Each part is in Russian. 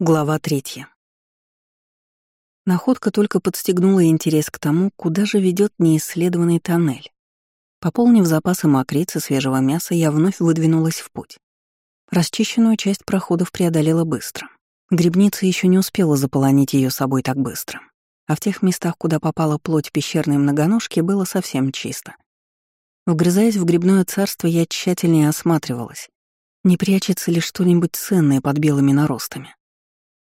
Глава третья. Находка только подстегнула интерес к тому, куда же ведет неисследованный тоннель. Пополнив запасы мокриц и свежего мяса, я вновь выдвинулась в путь. Расчищенную часть проходов преодолела быстро. Грибница еще не успела заполонить ее собой так быстро. А в тех местах, куда попала плоть пещерной многоножки, было совсем чисто. Вгрызаясь в грибное царство, я тщательнее осматривалась. Не прячется ли что-нибудь ценное под белыми наростами?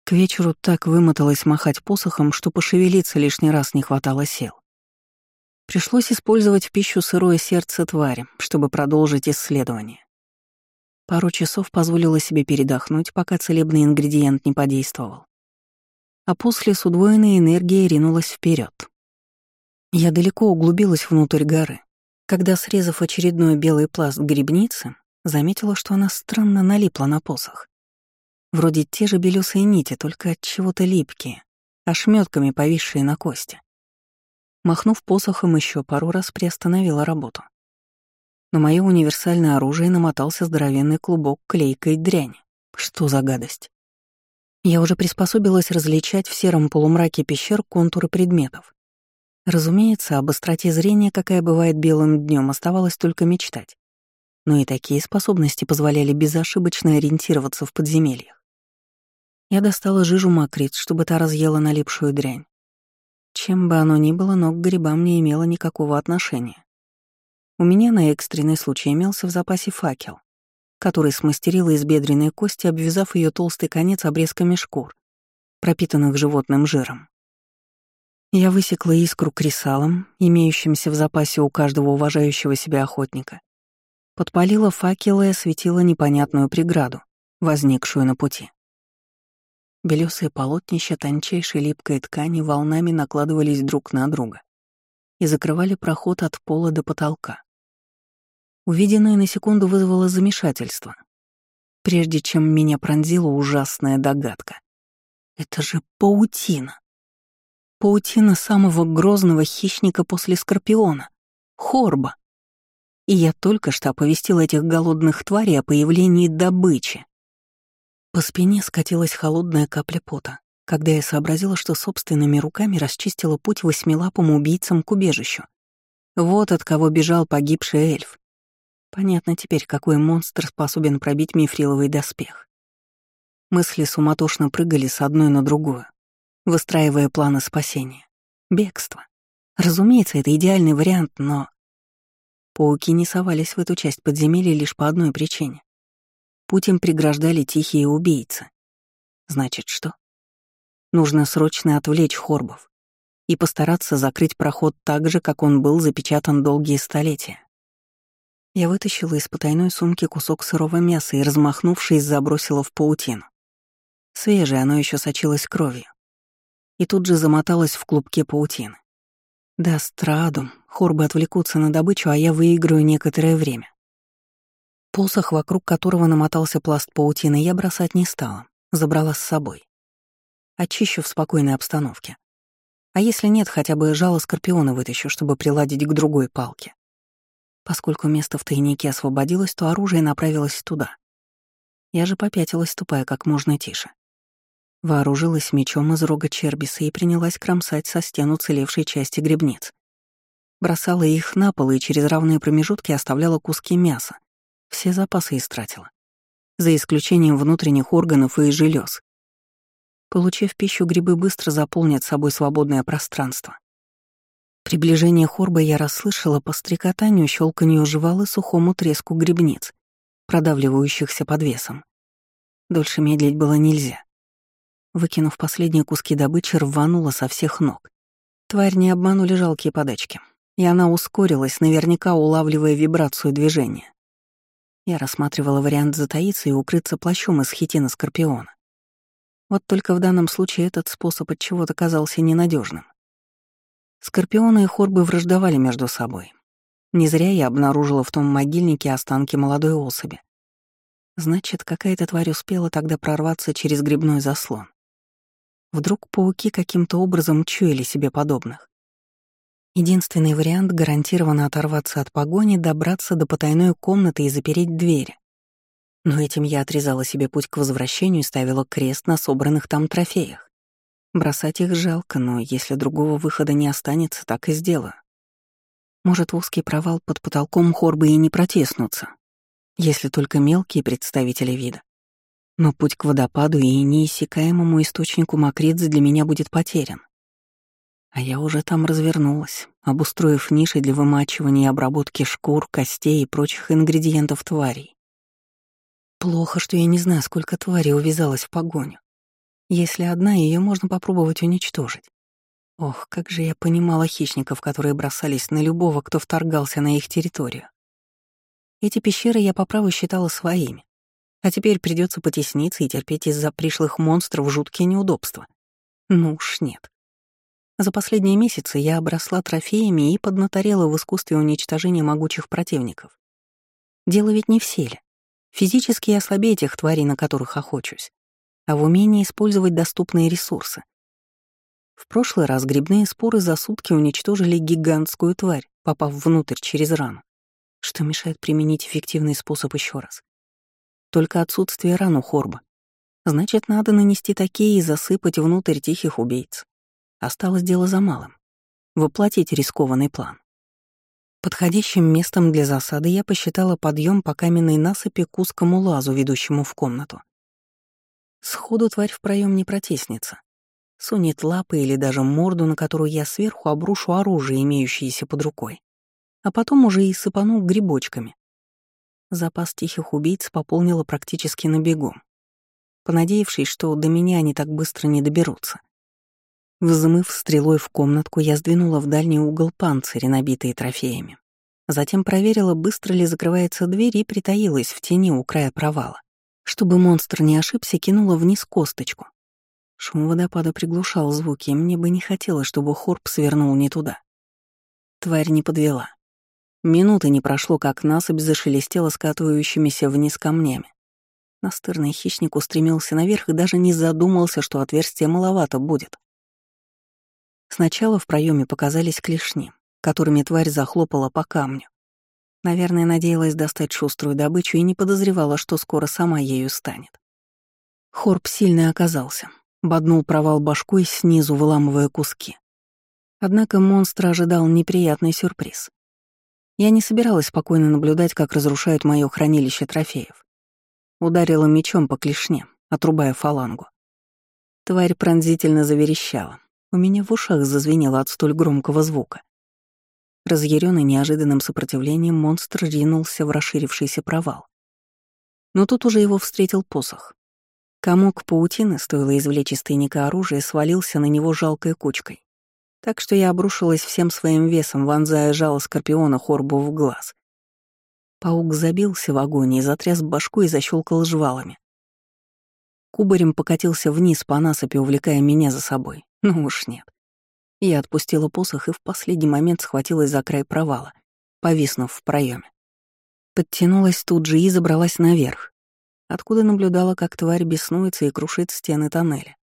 К вечеру так вымоталась махать посохом, что пошевелиться лишний раз не хватало сил. Пришлось использовать в пищу сырое сердце твари, чтобы продолжить исследование. Пару часов позволила себе передохнуть, пока целебный ингредиент не подействовал. А после с удвоенной энергией ринулась вперед. Я далеко углубилась внутрь горы. Когда, срезав очередной белый пласт грибницы, заметила, что она странно налипла на посох. Вроде те же белесые нити, только от чего-то липкие, ошметками повисшие на кости. Махнув посохом еще пару раз приостановила работу. На мое универсальное оружие намотался здоровенный клубок клейкой дряни. Что за гадость? Я уже приспособилась различать в сером полумраке пещер контуры предметов. Разумеется, об остроте зрения, какая бывает белым днем, оставалось только мечтать. Но и такие способности позволяли безошибочно ориентироваться в подземельях. Я достала жижу мокриц, чтобы та разъела налипшую дрянь. Чем бы оно ни было, но к грибам не имело никакого отношения. У меня на экстренный случай имелся в запасе факел, который смастерила из бедренной кости, обвязав ее толстый конец обрезками шкур, пропитанных животным жиром. Я высекла искру кресалом, имеющимся в запасе у каждого уважающего себя охотника. Подпалила факел и осветила непонятную преграду, возникшую на пути. Белесые полотнища тончайшей липкой ткани волнами накладывались друг на друга и закрывали проход от пола до потолка. Увиденное на секунду вызвало замешательство, прежде чем меня пронзила ужасная догадка. Это же паутина. Паутина самого грозного хищника после Скорпиона — Хорба. И я только что оповестил этих голодных тварей о появлении добычи. По спине скатилась холодная капля пота, когда я сообразила, что собственными руками расчистила путь восьмилапым убийцам к убежищу. Вот от кого бежал погибший эльф. Понятно теперь, какой монстр способен пробить мифриловый доспех. Мысли суматошно прыгали с одной на другую, выстраивая планы спасения. Бегство. Разумеется, это идеальный вариант, но... Пауки не совались в эту часть подземелья лишь по одной причине. Путь им преграждали тихие убийцы. Значит, что? Нужно срочно отвлечь Хорбов и постараться закрыть проход так же, как он был запечатан долгие столетия. Я вытащила из потайной сумки кусок сырого мяса и, размахнувшись, забросила в паутину. Свежее оно еще сочилось кровью. И тут же замоталось в клубке паутины. Да, страдум, хорбы отвлекутся на добычу, а я выиграю некоторое время. Посох, вокруг которого намотался пласт паутины, я бросать не стала, забрала с собой. Очищу в спокойной обстановке. А если нет, хотя бы жало скорпиона вытащу, чтобы приладить к другой палке. Поскольку место в тайнике освободилось, то оружие направилось туда. Я же попятилась, ступая как можно тише. Вооружилась мечом из рога чербиса и принялась кромсать со стен уцелевшей части грибниц. Бросала их на пол и через равные промежутки оставляла куски мяса, все запасы истратила. За исключением внутренних органов и желез. Получив пищу, грибы быстро заполнят собой свободное пространство. Приближение хорба я расслышала по стрекотанию, щелканью жевал и сухому треску грибниц, продавливающихся под весом. Дольше медлить было нельзя. Выкинув последние куски добычи, рванула со всех ног. Тварь не обманули жалкие подачки, и она ускорилась, наверняка улавливая вибрацию движения. Я рассматривала вариант затаиться и укрыться плащом из хитина Скорпиона. Вот только в данном случае этот способ от чего-то казался ненадежным. Скорпионы и хорбы враждовали между собой. Не зря я обнаружила в том могильнике останки молодой особи. Значит, какая-то тварь успела тогда прорваться через грибной заслон. Вдруг пауки каким-то образом чуяли себе подобных. Единственный вариант — гарантированно оторваться от погони, добраться до потайной комнаты и запереть двери. Но этим я отрезала себе путь к возвращению и ставила крест на собранных там трофеях. Бросать их жалко, но если другого выхода не останется, так и сделаю. Может, узкий провал под потолком хорбы и не протеснутся, если только мелкие представители вида. Но путь к водопаду и неиссякаемому источнику мокриц для меня будет потерян. А я уже там развернулась, обустроив ниши для вымачивания и обработки шкур, костей и прочих ингредиентов тварей. Плохо, что я не знаю, сколько тварей увязалось в погоню. Если одна, ее можно попробовать уничтожить. Ох, как же я понимала хищников, которые бросались на любого, кто вторгался на их территорию. Эти пещеры я по праву считала своими. А теперь придется потесниться и терпеть из-за пришлых монстров жуткие неудобства. Ну уж нет. За последние месяцы я обросла трофеями и поднаторела в искусстве уничтожения могучих противников. Дело ведь не в силе. Физически я слабее этих тварей, на которых охочусь, а в умении использовать доступные ресурсы. В прошлый раз грибные споры за сутки уничтожили гигантскую тварь, попав внутрь через рану. Что мешает применить эффективный способ еще раз? Только отсутствие ран у Хорба. Значит, надо нанести такие и засыпать внутрь тихих убийц. Осталось дело за малым — воплотить рискованный план. Подходящим местом для засады я посчитала подъем по каменной насыпи к узкому лазу, ведущему в комнату. Сходу тварь в проем не протеснется. Сунет лапы или даже морду, на которую я сверху обрушу оружие, имеющееся под рукой. А потом уже и сыпану грибочками. Запас тихих убийц пополнила практически на бегу, понадеявшись, что до меня они так быстро не доберутся. Взмыв стрелой в комнатку, я сдвинула в дальний угол панцири, набитые трофеями. Затем проверила, быстро ли закрывается дверь и притаилась в тени у края провала. Чтобы монстр не ошибся, кинула вниз косточку. Шум водопада приглушал звуки, и мне бы не хотелось, чтобы Хорб свернул не туда. Тварь не подвела. Минуты не прошло, как насыпь зашелестела скатывающимися вниз камнями. Настырный хищник устремился наверх и даже не задумался, что отверстия маловато будет. Сначала в проеме показались клешни, которыми тварь захлопала по камню. Наверное, надеялась достать шуструю добычу и не подозревала, что скоро сама ею станет. Хорб сильный оказался, боднул провал башкой снизу, выламывая куски. Однако монстр ожидал неприятный сюрприз. Я не собиралась спокойно наблюдать, как разрушают мое хранилище трофеев. Ударила мечом по клешне, отрубая фалангу. Тварь пронзительно заверещала, у меня в ушах зазвенело от столь громкого звука. Разъяренный неожиданным сопротивлением, монстр ринулся в расширившийся провал. Но тут уже его встретил посох. Комок паутины, стоило извлечь из тайника оружие, свалился на него жалкой кучкой. Так что я обрушилась всем своим весом, вонзая жало скорпиона Хорбу в глаз. Паук забился в агонии, затряс башку и защелкал жвалами. Кубарем покатился вниз по насыпи, увлекая меня за собой. Ну уж нет. Я отпустила посох и в последний момент схватилась за край провала, повиснув в проеме. Подтянулась тут же и забралась наверх, откуда наблюдала, как тварь беснуется и крушит стены тоннеля.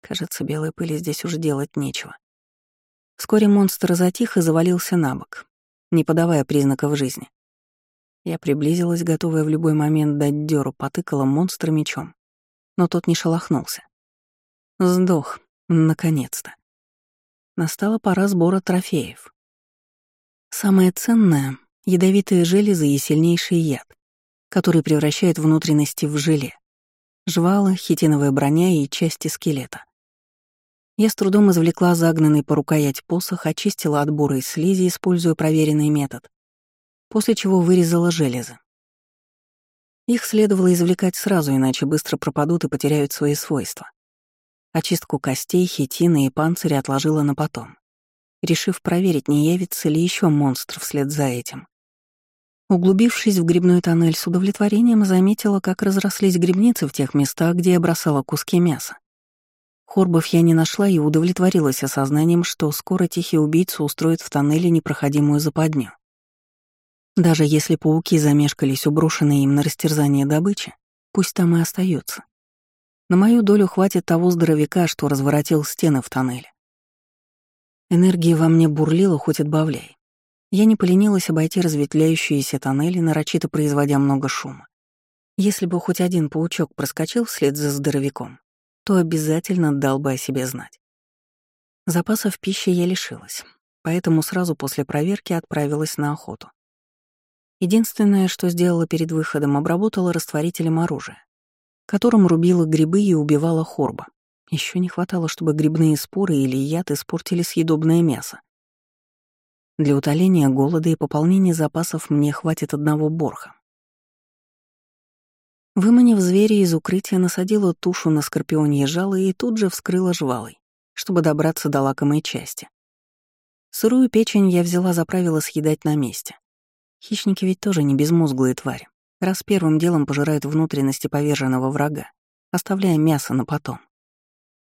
Кажется, белой пыли здесь уже делать нечего. Вскоре монстр затих и завалился на бок, не подавая признаков жизни. Я приблизилась, готовая в любой момент дать дёру, потыкала монстра мечом, но тот не шелохнулся. Сдох, Наконец-то. Настала пора сбора трофеев. Самое ценное — ядовитые железы и сильнейший яд, который превращает внутренности в желе. Жвала, хитиновая броня и части скелета. Я с трудом извлекла загнанный по рукоять посох, очистила от бурой слизи, используя проверенный метод, после чего вырезала железы. Их следовало извлекать сразу, иначе быстро пропадут и потеряют свои свойства. Очистку костей, хитина и панциря отложила на потом, решив проверить, не явится ли еще монстр вслед за этим. Углубившись в грибной тоннель с удовлетворением, заметила, как разрослись грибницы в тех местах, где я бросала куски мяса. Хорбов я не нашла и удовлетворилась осознанием, что скоро тихий убийца устроит в тоннеле непроходимую западню. Даже если пауки замешкались у брошенной им на растерзание добычи, пусть там и остаются. На мою долю хватит того здоровяка, что разворотил стены в тоннеле. Энергия во мне бурлила, хоть отбавляй. Я не поленилась обойти разветвляющиеся тоннели, нарочито производя много шума. Если бы хоть один паучок проскочил вслед за здоровяком, то обязательно дал бы о себе знать. Запасов пищи я лишилась, поэтому сразу после проверки отправилась на охоту. Единственное, что сделала перед выходом, обработала растворителем оружия, которым рубила грибы и убивала хорба. Еще не хватало, чтобы грибные споры или яд испортили съедобное мясо. Для утоления голода и пополнения запасов мне хватит одного борха. Выманив зверя из укрытия, насадила тушу на скорпионье жало и тут же вскрыла жвалой, чтобы добраться до лакомой части. Сырую печень я взяла за правило съедать на месте. Хищники ведь тоже не безмозглые твари, раз первым делом пожирают внутренности поверженного врага, оставляя мясо на потом.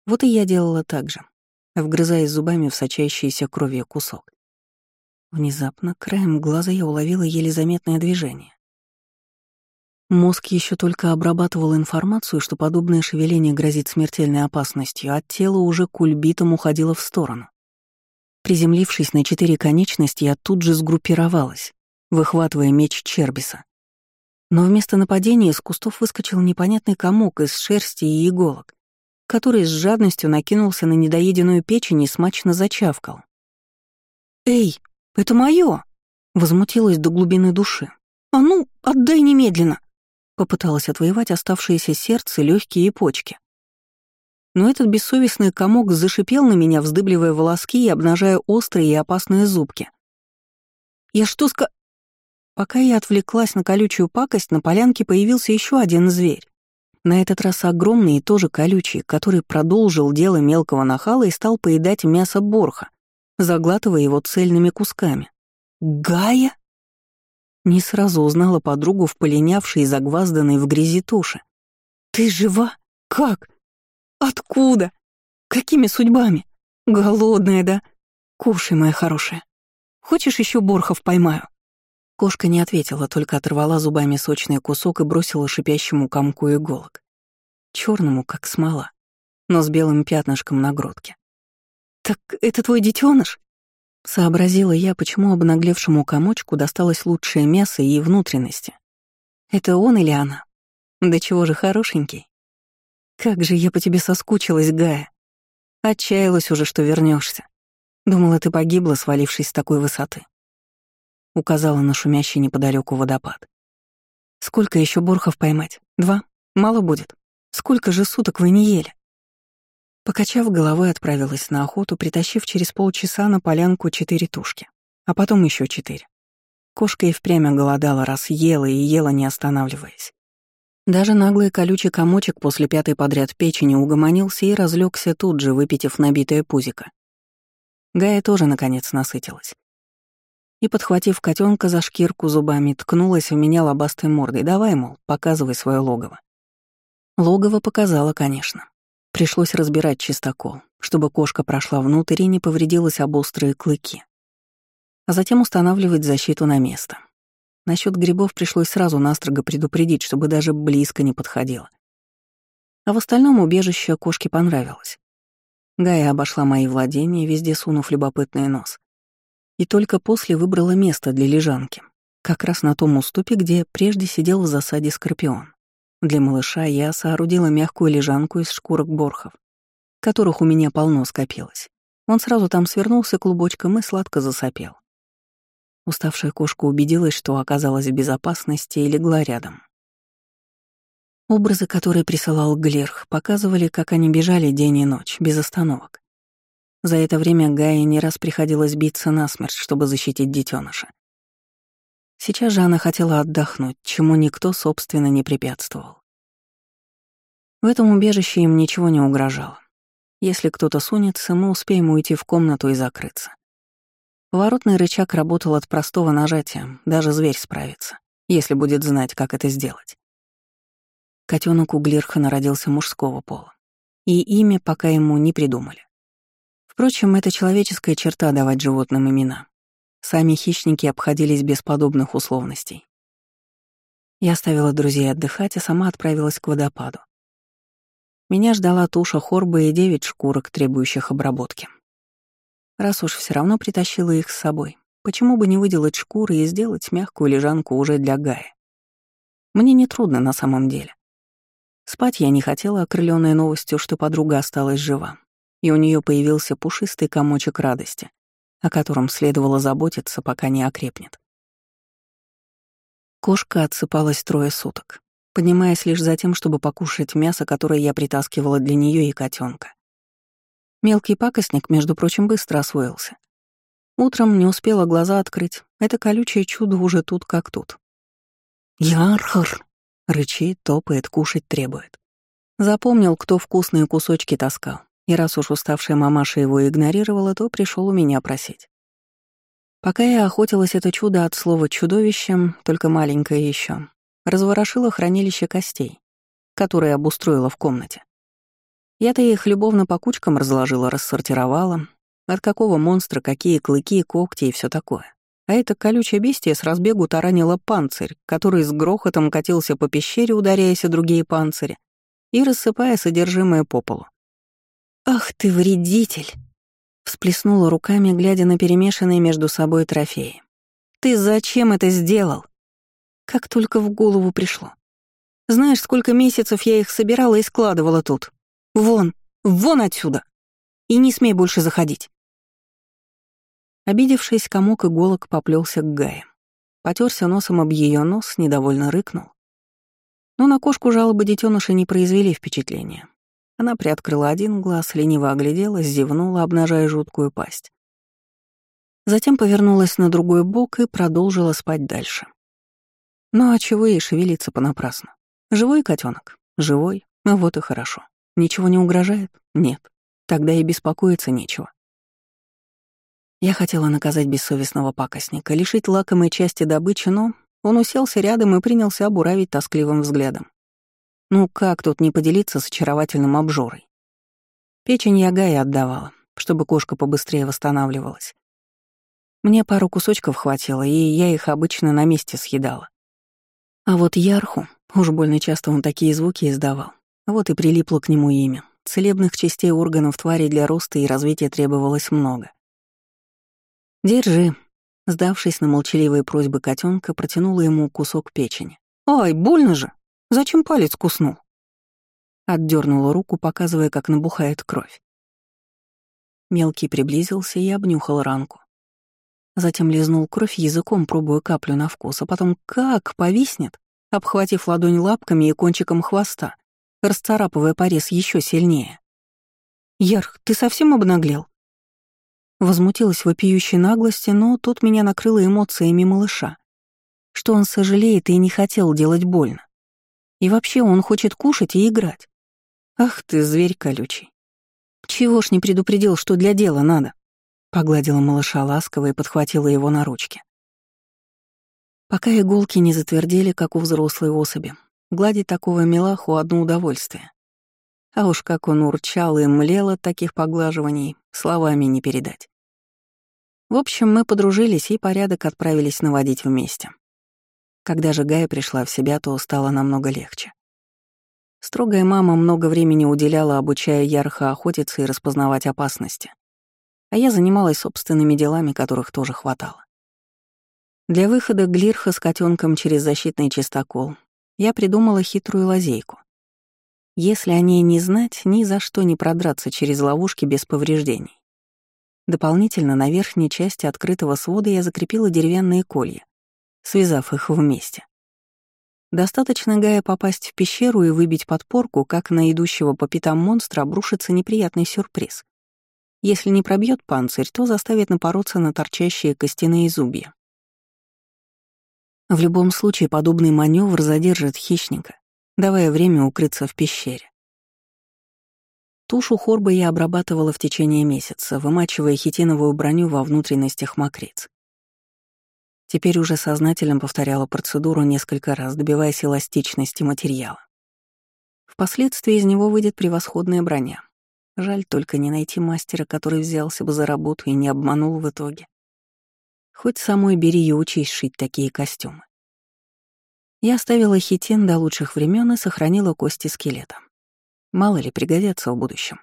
Вот и я делала так же, вгрызаясь зубами в сочащийся кровью кусок. Внезапно, краем глаза я уловила еле заметное движение. Мозг еще только обрабатывал информацию, что подобное шевеление грозит смертельной опасностью, а тело уже кульбитом уходило в сторону. Приземлившись на четыре конечности, я тут же сгруппировалась, выхватывая меч Чербиса. Но вместо нападения из кустов выскочил непонятный комок из шерсти и иголок, который с жадностью накинулся на недоеденную печень и смачно зачавкал. «Эй, это моё!» — возмутилась до глубины души. «А ну, отдай немедленно!» Попыталась отвоевать оставшиеся сердце, легкие и почки. Но этот бессовестный комок зашипел на меня, вздыбливая волоски и обнажая острые и опасные зубки. «Я что ска...» Пока я отвлеклась на колючую пакость, на полянке появился еще один зверь. На этот раз огромный и тоже колючий, который продолжил дело мелкого нахала и стал поедать мясо борха, заглатывая его цельными кусками. «Гая?» Не сразу узнала подругу в полинявшей и загвазданной в грязи туши. «Ты жива? Как? Откуда? Какими судьбами? Голодная, да? Кушай, моя хорошая. Хочешь еще борхов поймаю?» Кошка не ответила, только оторвала зубами сочный кусок и бросила шипящему комку иголок. черному, как смола, но с белым пятнышком на грудке. «Так это твой детеныш? Сообразила я, почему обнаглевшему комочку досталось лучшее мясо и внутренности. Это он или она? Да чего же хорошенький? Как же я по тебе соскучилась, Гая. Отчаялась уже, что вернешься. Думала, ты погибла, свалившись с такой высоты. Указала на шумящий неподалеку водопад. Сколько еще борхов поймать? Два? Мало будет. Сколько же суток вы не ели? Покачав головой, отправилась на охоту, притащив через полчаса на полянку четыре тушки, а потом еще четыре. Кошка и впрямь голодала, раз ела и ела, не останавливаясь. Даже наглый колючий комочек после пятой подряд печени угомонился и разлегся тут же, выпитив набитое пузико. Гая тоже, наконец, насытилась. И, подхватив котенка за шкирку зубами, ткнулась в меня лобастой мордой. «Давай, мол, показывай свое логово». Логово показала, конечно. Пришлось разбирать чистокол, чтобы кошка прошла внутрь и не повредилась об острые клыки. А затем устанавливать защиту на место. Насчет грибов пришлось сразу настрого предупредить, чтобы даже близко не подходило. А в остальном убежище кошке понравилось. Гая обошла мои владения, везде сунув любопытный нос. И только после выбрала место для лежанки, как раз на том уступе, где прежде сидел в засаде скорпион. Для малыша я соорудила мягкую лежанку из шкурок борхов, которых у меня полно скопилось. Он сразу там свернулся клубочком и сладко засопел. Уставшая кошка убедилась, что оказалась в безопасности и легла рядом. Образы, которые присылал Глерх, показывали, как они бежали день и ночь, без остановок. За это время Гае не раз приходилось биться насмерть, чтобы защитить детеныша. Сейчас же она хотела отдохнуть, чему никто, собственно, не препятствовал. В этом убежище им ничего не угрожало. Если кто-то сунется, мы успеем уйти в комнату и закрыться. Поворотный рычаг работал от простого нажатия, даже зверь справится, если будет знать, как это сделать. Котенок у Глирхана родился мужского пола, и имя пока ему не придумали. Впрочем, это человеческая черта давать животным имена. Сами хищники обходились без подобных условностей. Я оставила друзей отдыхать, а сама отправилась к водопаду. Меня ждала туша хорба и девять шкурок, требующих обработки. Раз уж все равно притащила их с собой, почему бы не выделать шкуры и сделать мягкую лежанку уже для Гая? Мне нетрудно на самом деле. Спать я не хотела, окрылённая новостью, что подруга осталась жива, и у нее появился пушистый комочек радости, о котором следовало заботиться, пока не окрепнет. Кошка отсыпалась трое суток, поднимаясь лишь за тем, чтобы покушать мясо, которое я притаскивала для нее и котенка. Мелкий пакостник, между прочим, быстро освоился. Утром не успела глаза открыть. Это колючее чудо уже тут как тут. «Ярхар!» — рычит, топает, кушать требует. Запомнил, кто вкусные кусочки таскал, и раз уж уставшая мамаша его игнорировала, то пришел у меня просить. Пока я охотилась это чудо от слова «чудовищем», только маленькое еще, разворошила хранилище костей, которое обустроила в комнате. Я-то их любовно по кучкам разложила, рассортировала, от какого монстра какие клыки, когти и все такое. А это колючее бестие с разбегу таранило панцирь, который с грохотом катился по пещере, ударяясь о другие панцири и рассыпая содержимое по полу. «Ах ты, вредитель!» — всплеснула руками, глядя на перемешанные между собой трофеи. «Ты зачем это сделал?» Как только в голову пришло. Знаешь, сколько месяцев я их собирала и складывала тут? Вон, вон отсюда! И не смей больше заходить. Обидевшись, комок иголок поплелся к Гае. Потерся носом об ее нос, недовольно рыкнул. Но на кошку жалобы детеныша не произвели впечатления. Она приоткрыла один глаз, лениво огляделась, зевнула, обнажая жуткую пасть. Затем повернулась на другой бок и продолжила спать дальше. Ну а чего ей шевелиться понапрасну? Живой котенок? Живой? Ну вот и хорошо. Ничего не угрожает? Нет. Тогда и беспокоиться нечего. Я хотела наказать бессовестного пакостника, лишить лакомой части добычи, но он уселся рядом и принялся обуравить тоскливым взглядом. Ну как тут не поделиться с очаровательным обжорой? Печень я Гае отдавала, чтобы кошка побыстрее восстанавливалась. Мне пару кусочков хватило, и я их обычно на месте съедала. А вот Ярху, уж больно часто он такие звуки издавал, вот и прилипло к нему имя. Целебных частей органов твари для роста и развития требовалось много. «Держи», — сдавшись на молчаливые просьбы котенка, протянула ему кусок печени. «Ай, больно же! Зачем палец куснул?» Отдернула руку, показывая, как набухает кровь. Мелкий приблизился и обнюхал ранку. Затем лизнул кровь языком, пробуя каплю на вкус, а потом как повиснет, обхватив ладонь лапками и кончиком хвоста, расцарапывая порез еще сильнее. «Ярх, ты совсем обнаглел?» Возмутилась вопиющей наглости, но тут меня накрыло эмоциями малыша. Что он сожалеет и не хотел делать больно. И вообще он хочет кушать и играть. Ах ты, зверь колючий. Чего ж не предупредил, что для дела надо? Погладила малыша ласково и подхватила его на ручки. Пока иголки не затвердели, как у взрослой особи, гладить такого милаху — одно удовольствие. А уж как он урчал и млел от таких поглаживаний, словами не передать. В общем, мы подружились и порядок отправились наводить вместе. Когда же Гая пришла в себя, то стало намного легче. Строгая мама много времени уделяла, обучая Ярха охотиться и распознавать опасности. А я занималась собственными делами, которых тоже хватало. Для выхода Глирха с котенком через защитный чистокол я придумала хитрую лазейку. Если о ней не знать, ни за что не продраться через ловушки без повреждений. Дополнительно на верхней части открытого свода я закрепила деревянные колья, связав их вместе. Достаточно Гая попасть в пещеру и выбить подпорку, как на идущего по пятам монстра обрушится неприятный сюрприз. Если не пробьет панцирь, то заставит напороться на торчащие костяные зубья. В любом случае подобный маневр задержит хищника, давая время укрыться в пещере. Тушу хорба я обрабатывала в течение месяца, вымачивая хитиновую броню во внутренностях мокриц. Теперь уже сознательно повторяла процедуру несколько раз, добиваясь эластичности материала. Впоследствии из него выйдет превосходная броня. Жаль только не найти мастера, который взялся бы за работу и не обманул в итоге. Хоть самой бери и учись шить такие костюмы. Я оставила хитин до лучших времен и сохранила кости скелета. Мало ли пригодятся в будущем.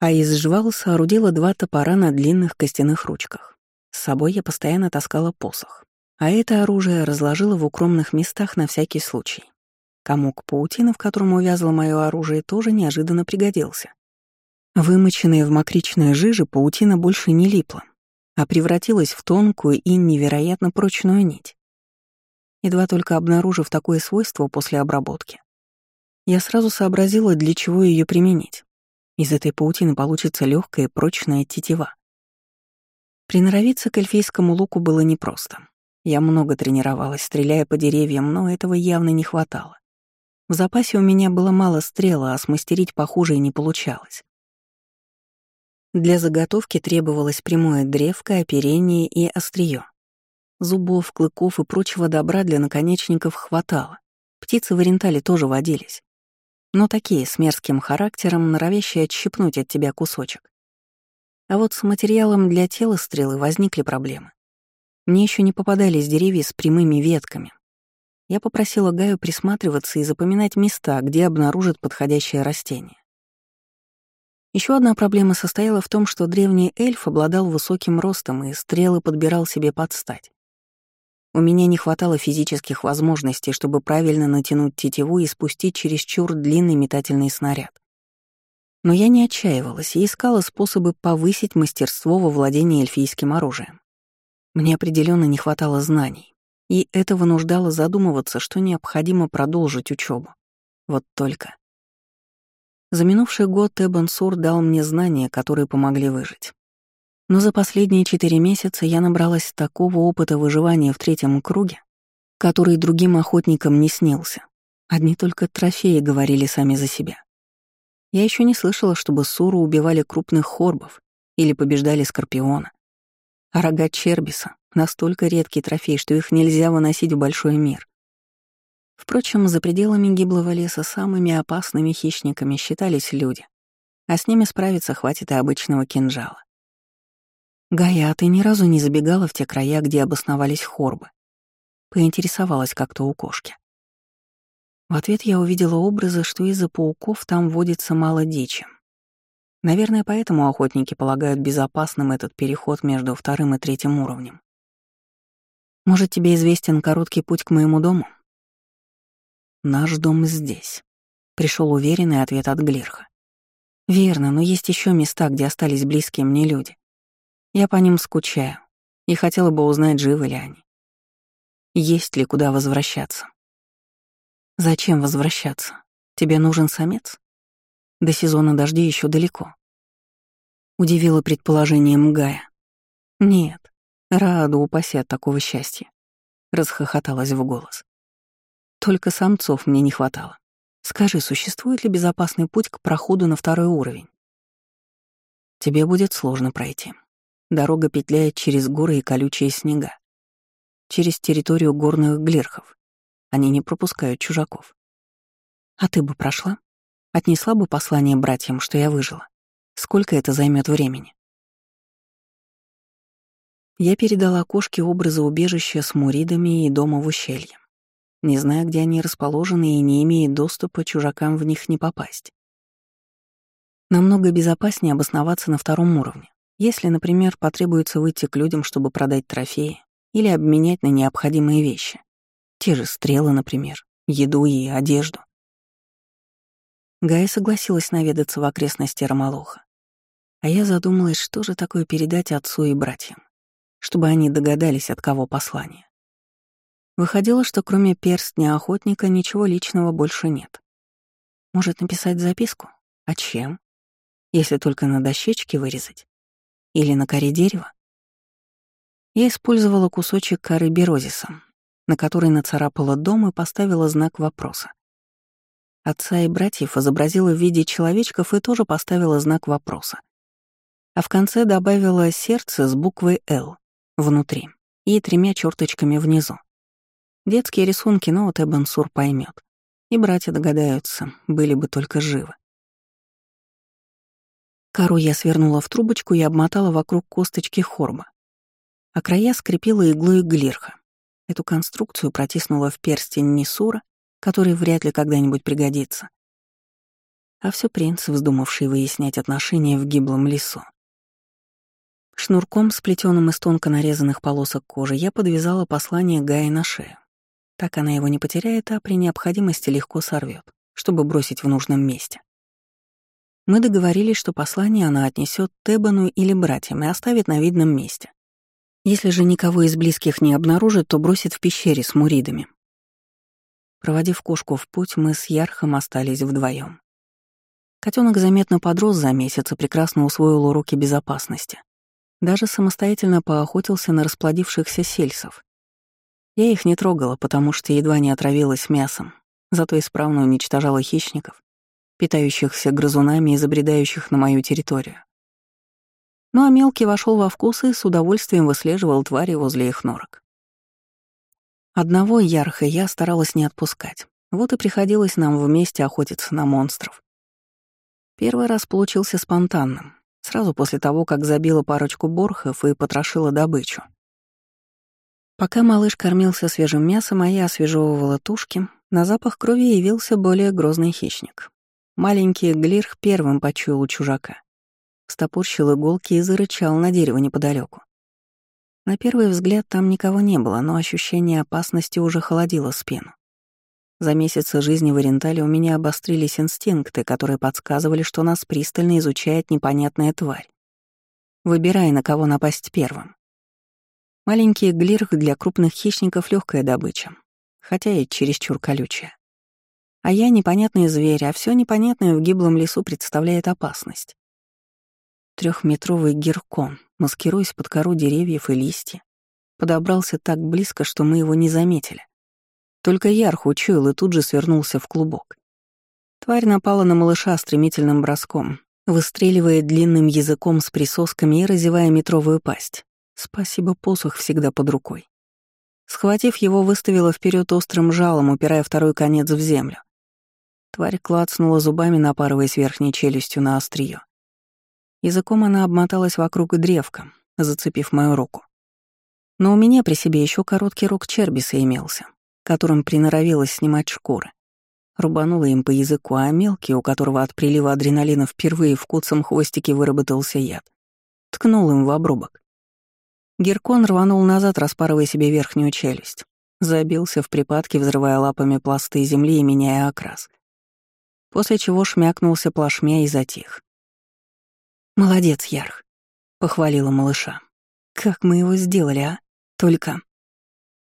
А из жвал соорудила два топора на длинных костяных ручках. С собой я постоянно таскала посох. А это оружие разложила в укромных местах на всякий случай. Комок паутины, в котором увязло мое оружие, тоже неожиданно пригодился. Вымоченная в мокричной жиже паутина больше не липла, а превратилась в тонкую и невероятно прочную нить. Едва только обнаружив такое свойство после обработки, я сразу сообразила, для чего ее применить. Из этой паутины получится легкая и прочная тетива. Приноровиться к эльфийскому луку было непросто. Я много тренировалась, стреляя по деревьям, но этого явно не хватало. В запасе у меня было мало стрела, а смастерить похуже и не получалось. Для заготовки требовалось прямое древко, оперение и острие. Зубов, клыков и прочего добра для наконечников хватало. Птицы в Орентале тоже водились. Но такие, с мерзким характером, норовящие отщипнуть от тебя кусочек. А вот с материалом для тела стрелы возникли проблемы. Мне еще не попадались деревья с прямыми ветками, я попросила Гаю присматриваться и запоминать места, где обнаружит подходящее растение. Еще одна проблема состояла в том, что древний эльф обладал высоким ростом и стрелы подбирал себе под стать. У меня не хватало физических возможностей, чтобы правильно натянуть тетиву и спустить чересчур длинный метательный снаряд. Но я не отчаивалась и искала способы повысить мастерство во владении эльфийским оружием. Мне определенно не хватало знаний, и это вынуждало задумываться, что необходимо продолжить учебу. Вот только. За минувший год Эбон Сур дал мне знания, которые помогли выжить. Но за последние четыре месяца я набралась такого опыта выживания в третьем круге, который другим охотникам не снился. Одни только трофеи говорили сами за себя. Я еще не слышала, чтобы суру убивали крупных хорбов или побеждали скорпиона. А рога Чербиса — настолько редкий трофей, что их нельзя выносить в большой мир. Впрочем, за пределами гиблого леса самыми опасными хищниками считались люди, а с ними справиться хватит и обычного кинжала. «Гая, а ты ни разу не забегала в те края, где обосновались хорбы?» Поинтересовалась как-то у кошки. В ответ я увидела образы, что из-за пауков там водится мало дичи, Наверное, поэтому охотники полагают безопасным этот переход между вторым и третьим уровнем. Может, тебе известен короткий путь к моему дому? Наш дом здесь. Пришел уверенный ответ от Глирха. Верно, но есть еще места, где остались близкие мне люди. Я по ним скучаю и хотела бы узнать, живы ли они. Есть ли куда возвращаться? Зачем возвращаться? Тебе нужен самец? До сезона дождей еще далеко. Удивило предположение Мгая. Нет, рада упаси от такого счастья. Расхохоталась в голос. Только самцов мне не хватало. Скажи, существует ли безопасный путь к проходу на второй уровень? Тебе будет сложно пройти. Дорога петляет через горы и колючие снега. Через территорию горных глирхов. Они не пропускают чужаков. А ты бы прошла? Отнесла бы послание братьям, что я выжила. Сколько это займет времени? Я передала кошке образы убежища с муридами и дома в ущелье. Не зная, где они расположены и не имея доступа, чужакам в них не попасть. Намного безопаснее обосноваться на втором уровне, если, например, потребуется выйти к людям, чтобы продать трофеи или обменять на необходимые вещи. Те же стрелы, например, еду и одежду. Гая согласилась наведаться в окрестности Ромолоха. А я задумалась, что же такое передать отцу и братьям, чтобы они догадались, от кого послание. Выходило, что кроме перстня охотника ничего личного больше нет. Может, написать записку? А чем? Если только на дощечке вырезать? Или на коре дерева? Я использовала кусочек коры берозиса, на который нацарапала дом и поставила знак вопроса. Отца и братьев изобразила в виде человечков и тоже поставила знак вопроса. А в конце добавила сердце с буквой «Л» внутри и тремя черточками внизу. Детские рисунки, но вот Эбен Сур поймет. И братья догадаются, были бы только живы. Кору я свернула в трубочку и обмотала вокруг косточки хорба. А края скрепила иглой глирха. Эту конструкцию протиснула в перстень Нисура который вряд ли когда-нибудь пригодится. А все принц, вздумавший выяснять отношения в гиблом лесу. Шнурком, сплетенным из тонко нарезанных полосок кожи, я подвязала послание Гая на шею. Так она его не потеряет, а при необходимости легко сорвет, чтобы бросить в нужном месте. Мы договорились, что послание она отнесет Тебану или братьям и оставит на видном месте. Если же никого из близких не обнаружит, то бросит в пещере с муридами. Проводив кошку в путь, мы с Ярхом остались вдвоем. Котенок заметно подрос за месяц и прекрасно усвоил уроки безопасности. Даже самостоятельно поохотился на расплодившихся сельсов. Я их не трогала, потому что едва не отравилась мясом, зато исправно уничтожала хищников, питающихся грызунами и забредающих на мою территорию. Ну а мелкий вошел во вкус и с удовольствием выслеживал твари возле их норок. Одного ярха я старалась не отпускать, вот и приходилось нам вместе охотиться на монстров. Первый раз получился спонтанным, сразу после того, как забила парочку борхов и потрошила добычу. Пока малыш кормился свежим мясом, а я освежевывала тушки, на запах крови явился более грозный хищник. Маленький глирх первым почуял чужака. Стопорщил иголки и зарычал на дерево неподалеку. На первый взгляд там никого не было, но ощущение опасности уже холодило спину. За месяцы жизни в Орентале у меня обострились инстинкты, которые подсказывали, что нас пристально изучает непонятная тварь. Выбирай, на кого напасть первым. Маленький глирх для крупных хищников — легкая добыча, хотя и чересчур колючая. А я — непонятный зверь, а все непонятное в гиблом лесу представляет опасность. Трехметровый гиркон, маскируясь под кору деревьев и листья, подобрался так близко, что мы его не заметили. Только Ярх учуял и тут же свернулся в клубок. Тварь напала на малыша стремительным броском, выстреливая длинным языком с присосками и разевая метровую пасть. Спасибо, посох всегда под рукой. Схватив его, выставила вперед острым жалом, упирая второй конец в землю. Тварь клацнула зубами, напарываясь верхней челюстью на острие. Языком она обмоталась вокруг древка, зацепив мою руку. Но у меня при себе еще короткий рог Чербиса имелся, которым приноровилась снимать шкуры. Рубанула им по языку, а мелкий, у которого от прилива адреналина впервые в куцом хвостике выработался яд, ткнул им в обрубок. Геркон рванул назад, распарывая себе верхнюю челюсть. Забился в припадке, взрывая лапами пласты земли и меняя окрас. После чего шмякнулся плашмя и затих. «Молодец, Ярх», — похвалила малыша. «Как мы его сделали, а? Только...»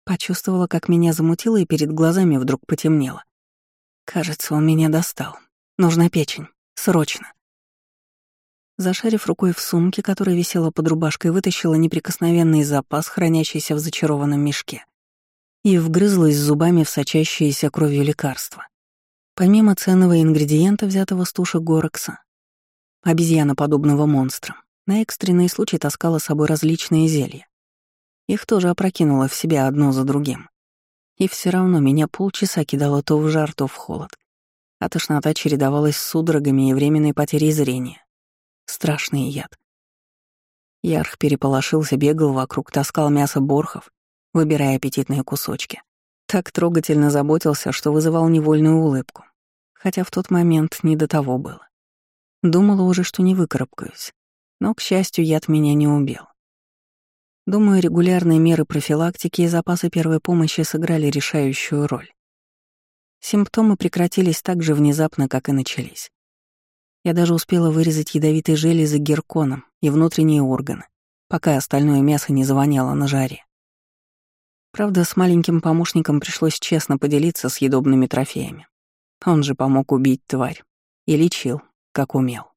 Почувствовала, как меня замутило, и перед глазами вдруг потемнело. Кажется, он меня достал. Нужна печень. Срочно. Зашарив рукой в сумке, которая висела под рубашкой, вытащила неприкосновенный запас, хранящийся в зачарованном мешке, и вгрызлась зубами в сочащееся кровью лекарство. Помимо ценного ингредиента, взятого с туши Горекса, обезьяноподобного монстра, на экстренный случай таскала с собой различные зелья. Их тоже опрокинула в себя одно за другим. И все равно меня полчаса кидало то в жар, то в холод. А тошнота чередовалась с судорогами и временной потерей зрения. Страшный яд. Ярх переполошился, бегал вокруг, таскал мясо борхов, выбирая аппетитные кусочки. Так трогательно заботился, что вызывал невольную улыбку. Хотя в тот момент не до того было. Думала уже, что не выкарабкаюсь. Но, к счастью, яд меня не убил. Думаю, регулярные меры профилактики и запасы первой помощи сыграли решающую роль. Симптомы прекратились так же внезапно, как и начались. Я даже успела вырезать ядовитые железы герконом и внутренние органы, пока остальное мясо не завоняло на жаре. Правда, с маленьким помощником пришлось честно поделиться съедобными трофеями. Он же помог убить тварь и лечил, как умел.